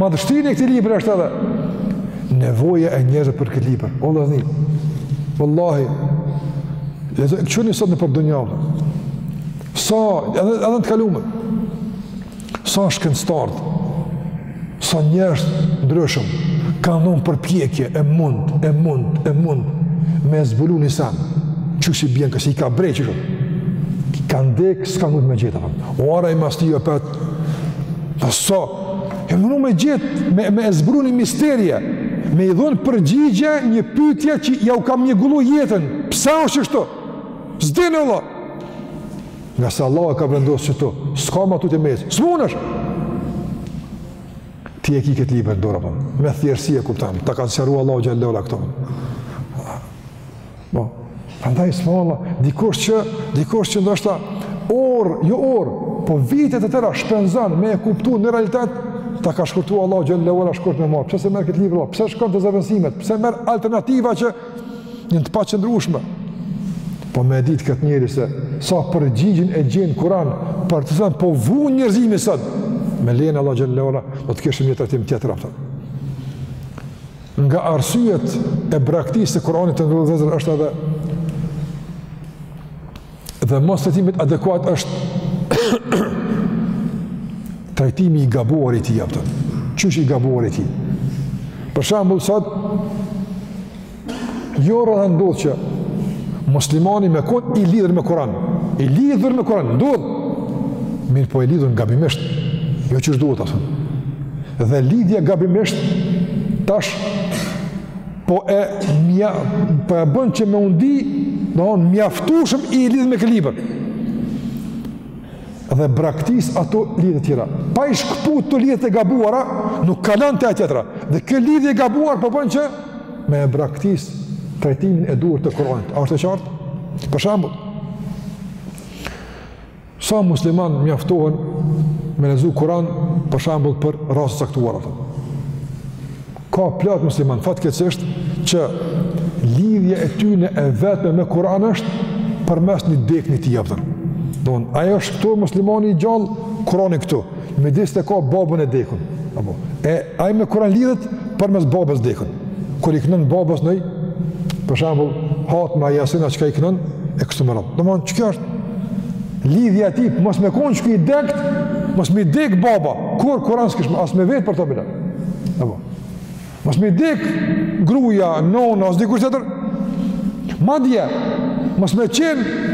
madhështinë e këtij libri është edhe nevoja e njerëzve për këtë libër. O vllazni. Vallahi. Lexoj qysh sot nëpër dunja. Sa edhe në të kalumen. sa shkencëtarë, sa njerëz të ndryshëm kanë dhënë përpjekje e mund, e mund, e mund me zbulu një send. Qysh si bjen kësi ka breqë kë. Ka vdek s'ka mujt me gjetë. Ora i mastive pet. Sa so, u mundu me gjetë, me, me zbulu një misterje, me i dhënë përgjigje një pytje që jau ka mjegullu jetën. Pse është kështu? S'e din, Allahu. Ngase Allahu e ka vendosë qështu, s'ka ma tutje me ec, s'munesh! Ti e ki këtë libër në dorë, me thjeshtësi e kupton, ta ka sqaru Allahu xhelle ve ala këto. Po, andaj subhanallah, dikush që, dikush që ndoshta, orë, jo orë, po vite të tëra shpenzon me e kuptu një realitet, ta ka shkurtu Allahu xhelle ve ala shkurt me marrë, pse s'e merr këtë libër, pse shkon te zëvendësimet, pse merr alternativa që janë të paqëndrueshme. Po me ditë këtë njeri se sa përgjigjen e gjen në Kuran për të cilën po vun njerëzimi sot me lene e Allahut xhelle ve ala do të kishim një trajtim tjetër apëtëm. Nga arsyet e braktisjes së Kuranit të nderuar vllezër është edhe Dhe mos trajtimit adekuat është trajtimi i gabuar i tij apo. Qysh i gabuar i tij. Për shembull sot jo rrallëherë ndodh që muslimani me kon i lidhur me Kur'an, i lidhur me Kur'an ndodh. Mirëpo i lidhur gabimisht. Jo qysh duhet ashtu. Dhe lidhja gabimisht tash po e mja, po e bën që me u ndi, domethënë mjaftueshëm i lidhun me kët libër. Dhe braktis ato lidhjet tjera. Pa i shkëput ato lidhjet e gabuara, nuk kalon te tjetra. Dhe kjo lidhje e gabuar po bën që me e braktis trajtimin e duhur të Kur'anit. A është e qartë? Për shembull, Sa musliman mjaftohen me lexu Kur'an për shembull për raste të caktuara, apo. Ka plot musliman fatkeqësisht që lidhja e tyre e vetme me Kur'an është përmes një dekni të jeptën. Don, ai është këtu muslimani i gjallë, Kur'ani këtu. Midis të ka babën e dekun. Apo, e ai me kuran lidhet përmes babës dekun. Kur i knon babës noj, për shembull, hatme a jasina çka i knon, e kështu me radhë. Domethënë, që kjo është lidhja e tij, mos me konë qeky i dekt, mos me i dek baba, kurrë kuran s'kish me, as me vetë për të bina. Apo, Mos me dek gruja, nona, ose dikush tjetër. Madje, mos me qenë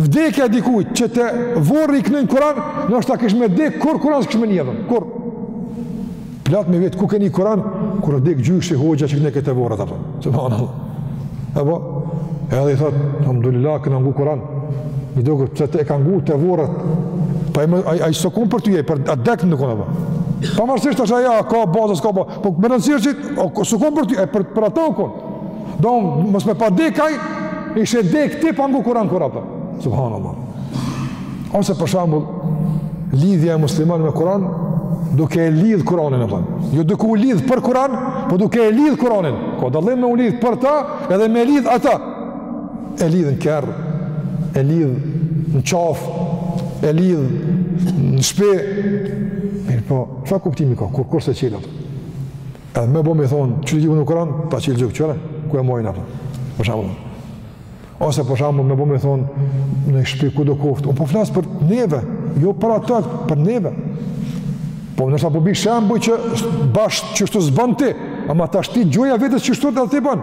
vdekja e dikujt që te vorri i knon kuran, ndoshta kish me dek, kurrë kuran s'kish me njetën, kur? Plot me vetë, ku ke ni kuran, kur e dek gjyshi, hoxha që knoi te vorret, apo, subhanallah. E po, edhe i thotë, alhamdulillah, kena ngu kuran, i do këtë të e ka ngu te vorret, pa po ai s'u kon për ty, ai për atë dekun u kon, apo. Pavarësisht është ajo, ka bazë, s'ka bazë, Po me rëndësi që ajo s'u konë për ty, e për, për ata u konë. Domethënë mos me pa dek ai, ishe dek ti pa ngu kuran kurrë, apo. Subhanallah. Ose për shembull, lidhja e musliman me kuran, duke e lidh kuranin, apo. Jo duke u lidh për kuran, po duke e lidh kuranin. Ka dallim me u lidh për ta, edhe me lidh ata. E lidh në kerr, e lidh në qafë, e lidh në shpe. Mirëpo, Çfarë kuptimi ka? Kur kurrë s'e çel atë. Edhe me bo me i thonë, çu diu në Kur'an, pa çel gjë këra, ku e mojnë atë. Për shembull. Ose për shembull me bo me i thonë në shtëpi ku do koft. Unë po flas për neve, jo për ata, për neve. Po ndërsa po bi shembuj që bash qështu s'bon ti, ama tash ti gjoja vetes, qështu edhe ti bën.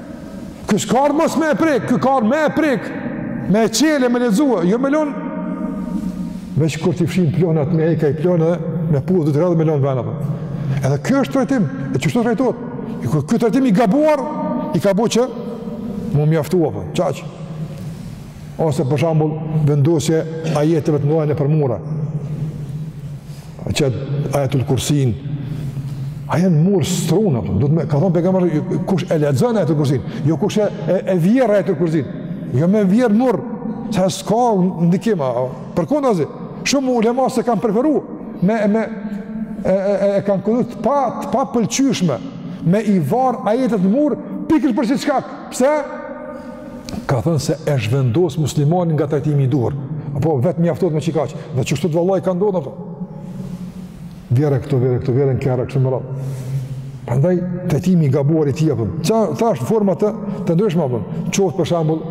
Ky s'ka ardhë mos me e prek, ky ka ardhë me e prek, me e çelë, me lexu, jo me lonë, veç kur t'i fshin pluhnat, me i hek pluhun dhe me puthë dhe të rrëdhë me lonë n'ven, apo. Edhe kjo është trajtim, e qështu trajtohet. E ky trajtim i gabuar, i ka bo që m'u mjaftu, apo, qaq. ose për shembull vendosje ajeteve të mëdha nëpër mura. Që ajetul kursin ajo n'mur s't'run apo domethënë ka thon pejgamberi kush e lexon ajetul kursin, jo kush e e vjerr ajetul kursin. Jo me vjerr n'mur, se s'ka ndikim apo. Përkundazi, shumë ulema s'e kanë preferuar me me e e e kanë qujt t'pa papëlqyeshme me i varr ajetet në mur pikërisht për çka? Pse? ka thënë se e zhvendos muslimanin nga trajtimi i duhur. Apo vetëm mjaftohet me qikaq. Dhe qështu vallahi ka ndodh, a kupton. Vjere këtu, vjere këtu, vjere në kerr e kështu me radhë. Prandaj, trajtimi i gabuar i tij, a kupton. Ça thashë forma të, të ndryshme, a kupton. Qoftë për shembull,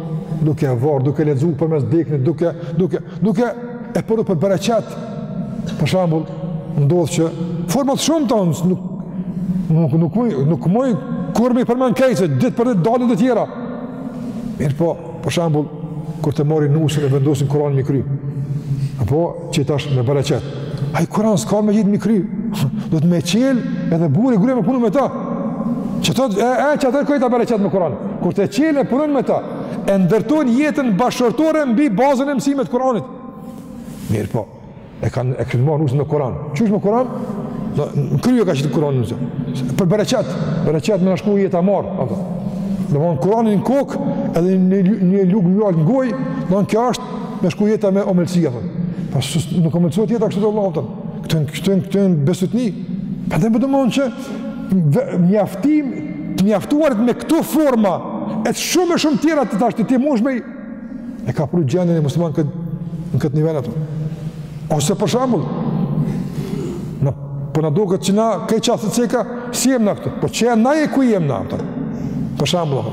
duke e varë, duke lexu përmas deknit, duke, duke, duke, duke E përdor për bereqet, për shembull, ndodhë që format shumë të nësë nuk, nuk, nuk, nuk, nuk muj kurrë me i përmen krejt, se, ditë për ditë dalin edhe tjera. Mirëpo, për shembull, kur të marrin nusen e vendosin Kuran mi kry. Apo, që i tash me bereqet. Ai Kuran s'ka me qitë mi kry. Duhet me çelë edhe burri e grue me punu me ta. Që të e, e qatëherë kujta bereqet me Kuran. Kur të çelin e punojnë me ta. e ndërtojnë jetën bashkëshortore mbi bazën e mësimit të Kuranit. Mirëpo, e kanë e kanë marrë në Kur'an. Qysh me Kur'an? Në krye ka qitë Kur'anin nusës. Për bereqet, bereqet me na shku jeta marë, apo. Domethënë Kur'anin në kokë, edhe një lugë mjaltë në gojë, domethënë kjo është me shku jeta me omëlsi apo. Po nuk omëlsohet jeta kështu vallahi, a kupton. Këto këto këto bestytni. Prandaj po du me thonë që Dhe mjaftim të mjaftuarit me këto forma e shumë e shumë tjera të tashit të të moçme e ka pru gjendjen e muslimanëve në këtë, në këtë nivel, a kupton. Ose për shembull, në, po na doket që na këtë që e ceka, s'jem në këto, po qe na e ku jem në ato. Për shembull,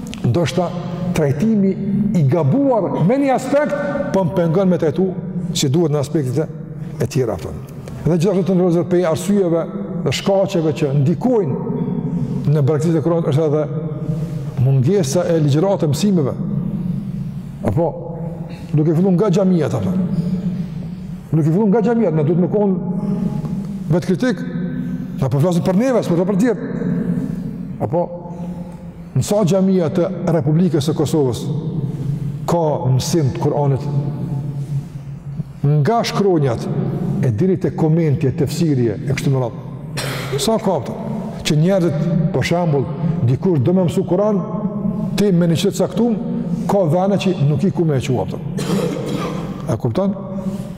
ndoshta trajtimi i gabuar me një aspekt, po më pengon me trajtu si duhet në aspektet e tjera, a kupton. Dhe gjithashtu të nderuar vëllezër prej arsyeve dhe shkaqeve që ndikojnë në braktisjen e Kuranit është edhe mungesa e ligjëratave e mësimeve. Apo, duke fillu nga xhamiat, a kupton. Duke fillu nga xhamiat, na duhet me konë vetëkritikë, na po flasim për neve, s'po thom për tjerët. Apo, Në sa xhamia të Republikës së Kosovës ka mësim të Kur'anit? Nga shkronjat e deri te komenti e tefsiri e kështu me radhë. Sa ka, a kupton? Që njerëzit, për shembull, dikush do me mësu Kur'an, ti me një çështë caktuar, ka vene që nuk ki ku me e çu, a kupton. A kupton?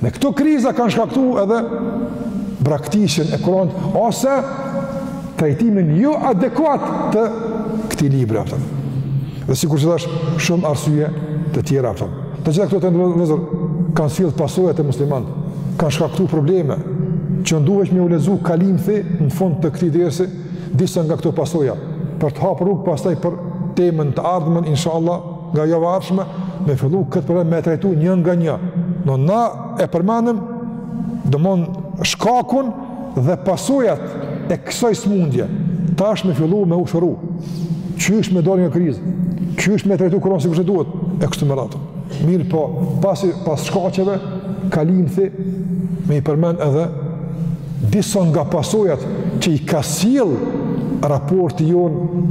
Dhe këto kriza kanë shkaktu edhe braktisjen e Kuranit, ose trajtimin jo adekuat të këtij libri, a kupton. Dhe sikur që thashë, shumë arsye të tjera, a kupton. Të gjitha këto të nderuar vëllezër, kanë sjellë pasoja te muslimanët, kanë shkaktu probleme, që un du veç me ju lexu kalimthi në fund të këtij dersi, disa nga këto pasoja, për të hapë rrugë pastaj për temën të ardhmen, inshallah, Nga java e ardhshme me fillu këtë problem me e trajtu një nga një. No na e përmendëm domon shkakun dhe pasojat e kësaj smundje. Tash me fillu me u shëru. Qysh me dalë nga kriza? Qysh me trajtu Kur'anin si kush duhet? E kështu me radhë. Mirëpo, pasi pas shkaqeve kalimthi me i përmend edhe disa nga pasojat që i ka sjell raporti jonë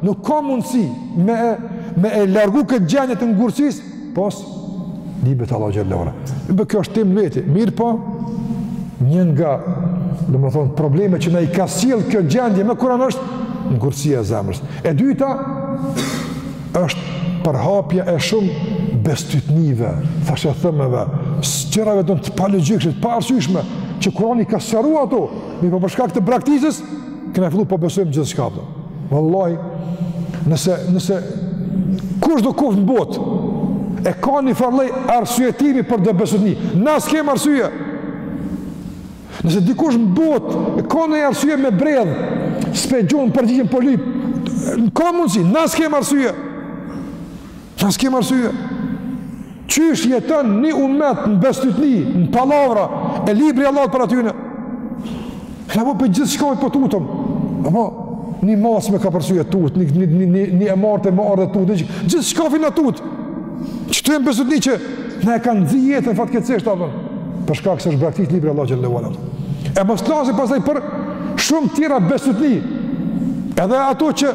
Nuk ka mundësi me, me e largu këtë gjendje të ngurësisë, pos librit Allahut xhelle ala. Po kjo është temë veti, mirëpo, një nga, domethënë, problemet që na i ka sjell kjo gjendje me kuran është ngurësia e zemrës. E dyta, është përhapja e shumë bestytnive, thashethëmeve, sëqerave të të palugjikshit, pa arsyshme, që kurani i ka sqaru ato, mirëpo për shkak të braktisjes, Kena fillu po besojmë gjithçka apo. Vallahi, nëse, nëse kushdo qoftë në botë, e ka një farë lloj arsyetimi për do bestytni. Na s'kem arsye. Nëse dikush në botë, e ka një arsye me bredhë, s'pe gjon përgjigjen po lypë, në ka mundësi, na s'kem arsye. Na s'kem arsye. Qysh jeton një umet në bestytni, në pallavra, e libri Allahut para atyne? Na po për gjithçkaf po tutemi. Apo, një macë me ka pa sy e tut, një, një, një, një, një e martë me na tut, një, gjithçkaf i na tut. Këto janë bestytni që na e kanë nxi jetën fatkeqësisht, apo. Për shkak se është braktis libri Allahut xhelle ve ala. E mos flasim pastaj për shumë tjera bestytni. Edhe ato që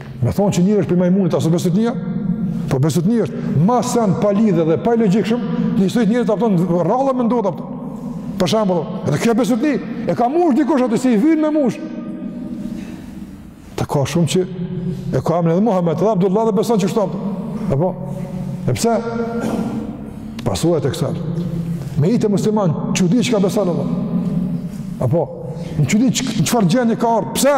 Me thonë që njeri është prej majmunit, a s'o bestytni? Po bestytni është, ma sen pa lidhe dhe pa i logikshëm, një sëjt njëri të apëton, rralla me ndodhë apëton. Për shambull, edhe kjo bestytni, e ka mush dikush atë, se e vyen me mush. Ta ka shumë që, e ka emnin edhe Muhammed, edhe Abdullah dhe beson qishtu apëton. E po, e pse? Pasojat e kësaj. Me i të musliman, që di që çka beson edhe? A po, në që di çfarë gjendje ka ra, pse?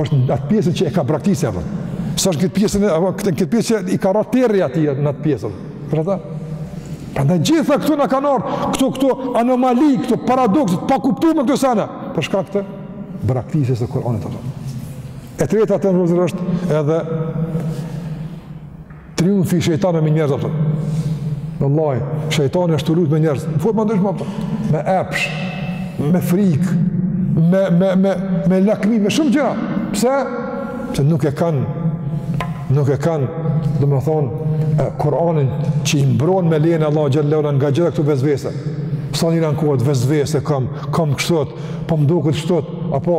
është në atë pjesën që e ka braktisë apo. Sa është këtë pjesën apo këtë këtë pjesë i ka ra terri aty në atë pjesën. Për ata. Prandaj gjitha këto na kanë ardhur këto këto anomali, këto paradokse të pakuptim këto sene. Për shkak të braktisjes së Kur'anit apo. E treta të rrozë është edhe Triumfi i shejtanit me njerëz ato. Wallahi, shejtani është ulur me njerëz. Në forma ndryshme ato. Me epsh, me frikë, me me me me lakmi, me shumë gjëra. Pse? Pse nuk e kanë nuk e kanë, domethënë, Kuranin që i mbron me lejen e Allahut xhelle ala nga gjitha këto vesvese. Sa njerëz ankohet vesvese kam, kam kështu, po më duket kështu, apo,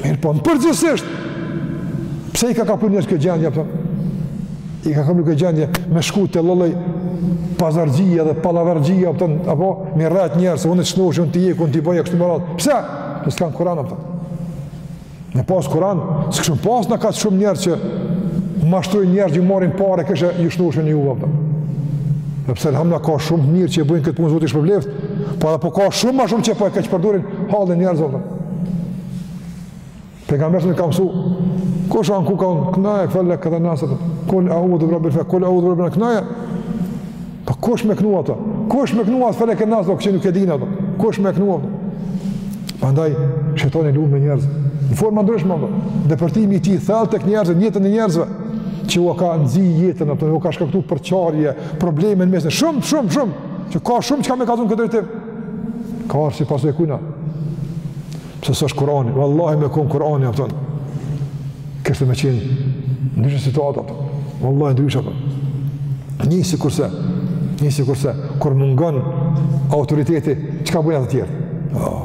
Mirëpo, në përgjithësi, pse i ka kapur njerëzit kjo gjendje, apo? i ka kapur kjo gjendje me shku te lloj-lloj pazarxhia dhe pallavraxhia, apo? apo me i rrejt njerëzit, unë të shnoshi, unë ta heki, unë t'i bëj, kështu me rrejt, pse? Se s'kanë Kuran, apo? Me pas Kuran, s'kishim pas na kaq shumë njerëz që mashtrojnë njerëz që marrin pare, kishe ju shnoshin ju, apo? Edhe pse elhamdulilah ka shumë mirë që e bëjnë këtë punë Zoti i shpërbleftë, po edhe po ka shumë ma shumë që po e keqpërdorin hallin e njerëzve, apo? Pejgamberi na ka mësu, ku shanë ku ka unë, kno Felek e Nas, kul eudhu bi rabbil, kul eudhu bi rabbin-nas, po kush me knu ato, kush me knu atë Felek e Nas, kush nuk i din ato, kush me knu ato. Prandaj, shejtani lun me njerëz, në forma të ndryshme, depërtimi i tij thellë tek njerëzit, në jetën e njerëzve, që u ka nxi jetën apo u ka shkaktuar përçarje, probleme në mes. Shumë, shumë, shumë. Që ka shumë çka me u thënë në këtë drejtim. Ka ardh si pasojë e kujna. Pse s'është Kurani. Vallahi me konë Kurani, apëton. Kishte me qenë ndryshe situata, apëton. Vallahi ndryshe, apëton. Njëjtë sikurse, njëjtë sikurse, kur mungon autoriteti, çka bëjnë ata tjerët? Oh,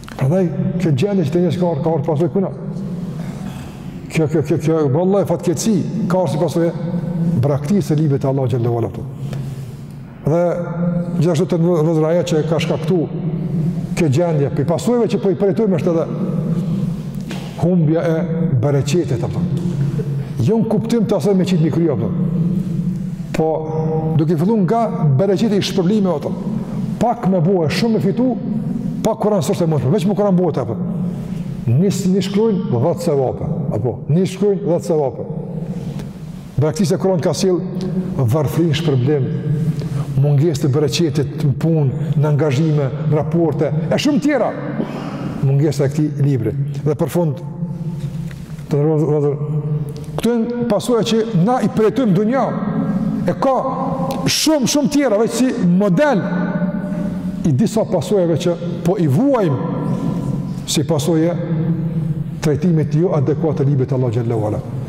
Prandaj kjo gjendje që te njerëzit ka ardh, ka ardh pasojë e kujna. Kjo, kjo, kjo, kjo, vallahi, fatkeqësisht, ka ardh si pasojë e braktisjes së librit të Allahut xhele ue ala. Dhe gjithashtu vëllezër, ajo që ka shkaktu kjo gjendje, prej pasojave që po i përjetojme është edhe Humbja e bereqetit, apo. Jo në kuptim të asaj me qitë një kryo, apo. Po, duke fillu nga bereqeti i shpërblimit, apo. Pak me bo, shumë me fitu, pa Kuran s'është e mundshme, veç me Kuran bohet, apo. Nis, një shkronjë, dhetë sevape, apo. Një shkronjë, dhetë sevape. Braktisja e Kur'anit ka sjellë varfëri në shpërblim, mungesë të bereqetit në punë, në angazhime, në raporte e shumë tjera. Mungesa e këtij libri. Dhe për fund të nderuar, këto janë pasojat që na i përjetojmë në dunja. E ka shumë shumë tjera veç si model i disa pasojave që po i vuajmë si pasojë e trajtimit jo adekuat të librit të Allahut xhele ue ala.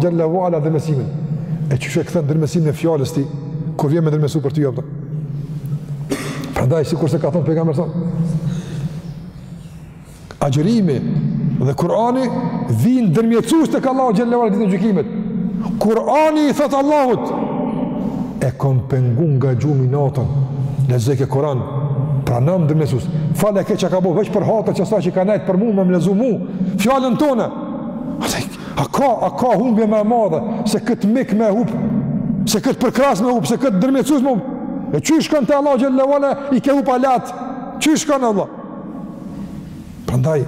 Xhele ue ala ndërmjetësimin. E që s'e kthen ndërmjetësimin e fjalës tij, kur vjen me ndërmjetësu për ty, apëta. Prandaj, sikurse ka thonë pejgamberi, agjërimi dhe Kurani vijnë ndërmjetësues tek Allahu xhele ue ala ditën e gjykimit. Kurani i thotë Allahut, e kom pengu nga gjumi natën, lexojke Kuran, pranomë ndërmjetësues, fale keq që ka bo, veç për hatër që sa që ka nejt për mu, me më lexu mu, fjalën tonë, A ka, a ka humbje më e madhe, se këtë mik me hup, se këtë përkrahës me hup, se këtë ndërmjetësues me hup, e që i shkon te Allah xhelle ve ala, i ke hup hallet, që i shkon Allah? Prandaj,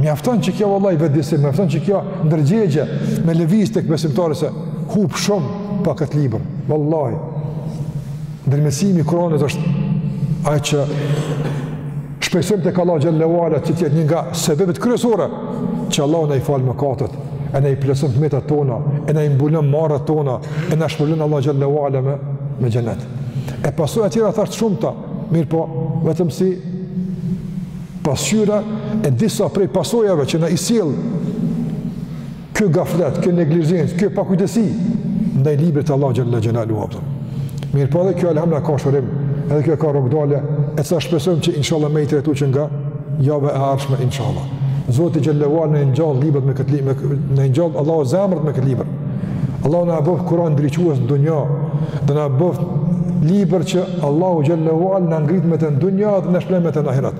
mjafton që kjo vallahi vetëdijesim, mjafton që kjo ndërgjegje me lëviz tek besimtari se hup shumë pa këtë libër, vallahi, ndërmjetësimi i Kur'anit është ai që Shpresojmë tek Allahu xhelle ve ala që të jetë një nga sebebet kryesore që Allahu na i fal mëkatet, e na i plotëson të metat tona, e na i mbulon marrat tona, e na shpërblen Allahu xhelle ve ala me me xhenet. E pasoja tjera thashë të shumta, mirëpo, vetëm si pasqyra e disa prej pasojave që na i sjell Kjo gaflet, kjo neglizhencë, kjo pakujdesi ndaj librit të Allahu xhelle ve ala. Mirëpo edhe kjo alhamdulillah ka shërim, edhe kjo ka rrugëdalje, e sa shpresojmë që inshallah me i trajtu që nga java e ardhshme inshallah. Zoti xhelle ve ala na ngjalltë librat me këtë libër, na ngjalltë Allahu zemrat me këtë libër. Allahu na bëftë Kur'an ndriçues në dunjë, dhe na bëftë libër që Allahu xhelle ve ala na ngrit me të në dunjë dhe na shpëton me të në ahiret.